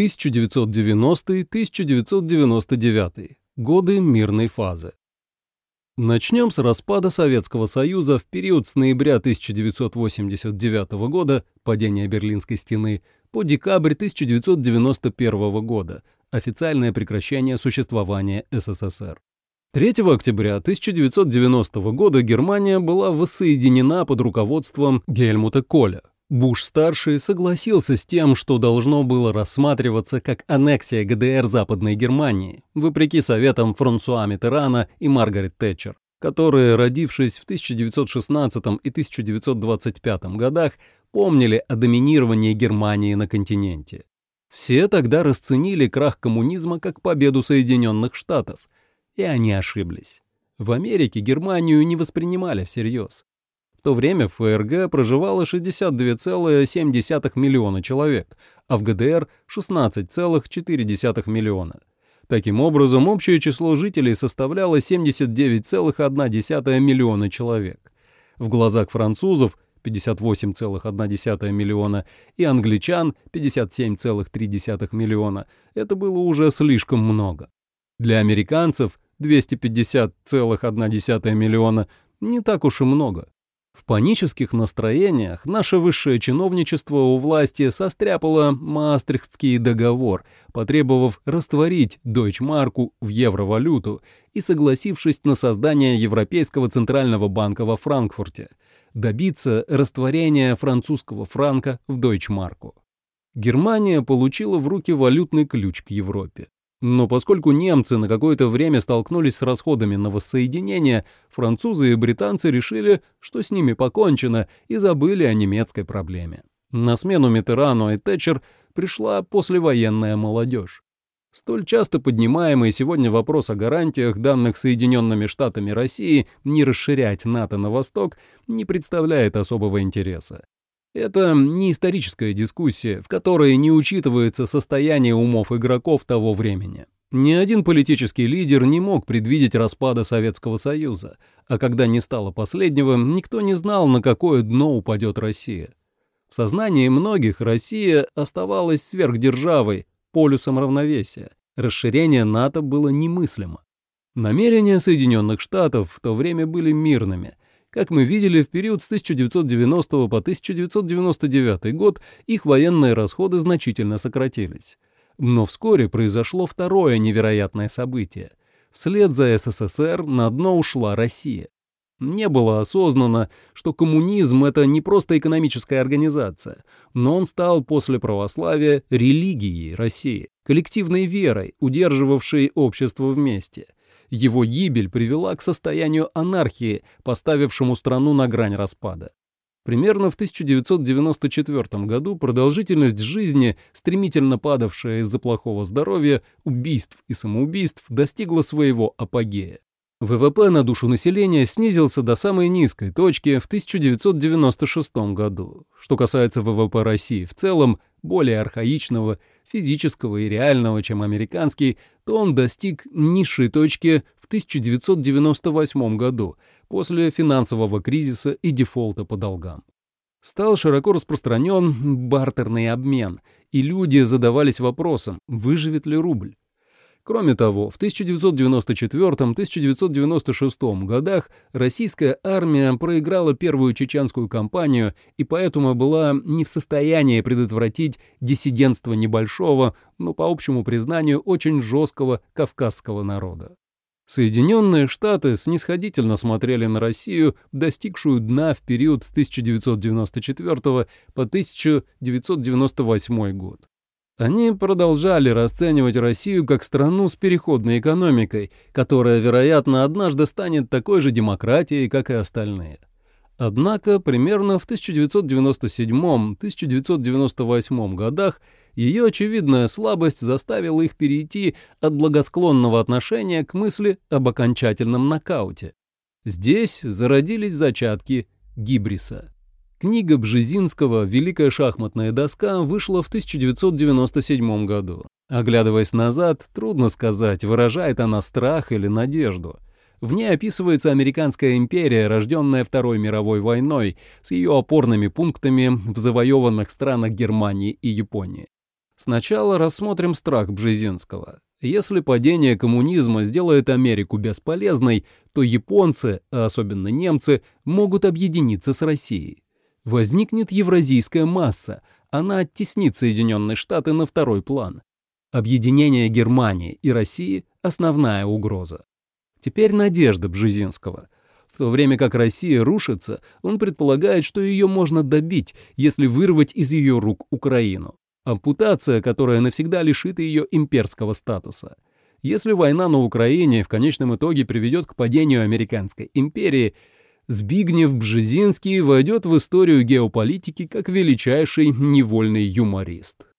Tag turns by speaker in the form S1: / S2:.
S1: 1990-1999. Годы мирной фазы. Начнем с распада Советского Союза в период с ноября 1989 года, падения Берлинской стены, по декабрь 1991 года, официальное прекращение существования СССР. 3 октября 1990 года Германия была воссоединена под руководством Гельмута Коля. Буш-старший согласился с тем, что должно было рассматриваться как аннексия ГДР Западной Германии, вопреки советам Франсуа Миттерана и Маргарет Тэтчер, которые, родившись в 1916 и 1925 годах, помнили о доминировании Германии на континенте. Все тогда расценили крах коммунизма как победу Соединенных Штатов, и они ошиблись. В Америке Германию не воспринимали всерьез. В то время в ФРГ проживало 62,7 миллиона человек, а в ГДР — 16,4 миллиона. Таким образом, общее число жителей составляло 79,1 миллиона человек. В глазах французов 58,1 миллиона и англичан 57,3 миллиона это было уже слишком много. Для американцев 250,1 миллиона не так уж и много. В панических настроениях наше высшее чиновничество у власти состряпало Маастрихтский договор, потребовав растворить дойчмарку в евровалюту и согласившись на создание Европейского центрального банка во Франкфурте, добиться растворения французского франка в дойчмарку. Германия получила в руки валютный ключ к Европе. Но поскольку немцы на какое-то время столкнулись с расходами на воссоединение, французы и британцы решили, что с ними покончено, и забыли о немецкой проблеме. На смену Митерану и Тэтчер пришла послевоенная молодежь. Столь часто поднимаемый сегодня вопрос о гарантиях, данных Соединенными Штатами России, не расширять НАТО на восток, не представляет особого интереса. Это не историческая дискуссия, в которой не учитывается состояние умов игроков того времени. Ни один политический лидер не мог предвидеть распада Советского Союза, а когда не стало последнего, никто не знал, на какое дно упадет Россия. В сознании многих Россия оставалась сверхдержавой, полюсом равновесия. Расширение НАТО было немыслимо. Намерения Соединенных Штатов в то время были мирными, как мы видели, в период с 1990 по 1999 год их военные расходы значительно сократились. Но вскоре произошло второе невероятное событие. Вслед за СССР на дно ушла Россия. Не было осознано, что коммунизм — это не просто экономическая организация, но он стал после православия религией России, коллективной верой, удерживавшей общество вместе — его гибель привела к состоянию анархии, поставившему страну на грань распада. Примерно в 1994 году продолжительность жизни, стремительно падавшая из-за плохого здоровья, убийств и самоубийств, достигла своего апогея. ВВП на душу населения снизился до самой низкой точки в 1996 году. Что касается ВВП России в целом, более архаичного, физического и реального, чем американский, то он достиг низшей точки в 1998 году после финансового кризиса и дефолта по долгам. Стал широко распространен бартерный обмен, и люди задавались вопросом, выживет ли рубль. Кроме того, в 1994-1996 годах российская армия проиграла первую чеченскую кампанию и поэтому была не в состоянии предотвратить диссидентство небольшого, но по общему признанию очень жесткого кавказского народа. Соединенные Штаты снисходительно смотрели на Россию, достигшую дна в период с 1994 по 1998 год. Они продолжали расценивать Россию как страну с переходной экономикой, которая, вероятно, однажды станет такой же демократией, как и остальные. Однако примерно в 1997-1998 годах ее очевидная слабость заставила их перейти от благосклонного отношения к мысли об окончательном нокауте. Здесь зародились зачатки гибриса. Книга Бжезинского «Великая шахматная доска» вышла в 1997 году. Оглядываясь назад, трудно сказать, выражает она страх или надежду. В ней описывается американская империя, рожденная Второй мировой войной, с ее опорными пунктами в завоеванных странах Германии и Японии. Сначала рассмотрим страх Бжезинского. Если падение коммунизма сделает Америку бесполезной, то японцы, а особенно немцы, могут объединиться с Россией. Возникнет евразийская масса, она оттеснит Соединенные Штаты на второй план. Объединение Германии и России – основная угроза. Теперь надежда Бжезинского. В то время как Россия рушится, он предполагает, что ее можно добить, если вырвать из ее рук Украину. Ампутация, которая навсегда лишит ее имперского статуса. Если война на Украине в конечном итоге приведет к падению американской империи, Збигнев Бжезинский войдет в историю геополитики как величайший невольный юморист.